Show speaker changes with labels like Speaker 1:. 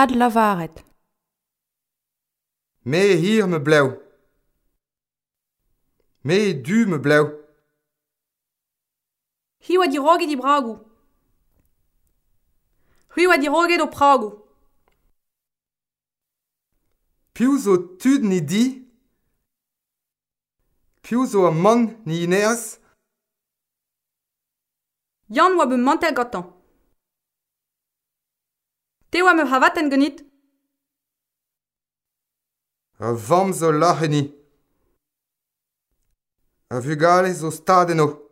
Speaker 1: Ad lavaret.
Speaker 2: Me hir me blev. Me du me
Speaker 3: bleu. Hiu di roge di bragu. Hiu di roge o pragu.
Speaker 2: Piu zo tud ni di? Piu zo a man ni ineas.
Speaker 3: Jan oa be mantel gantan. Te oa me c'havatenn ganit
Speaker 2: A vamm zo lachenni. A vugale zo stadenno.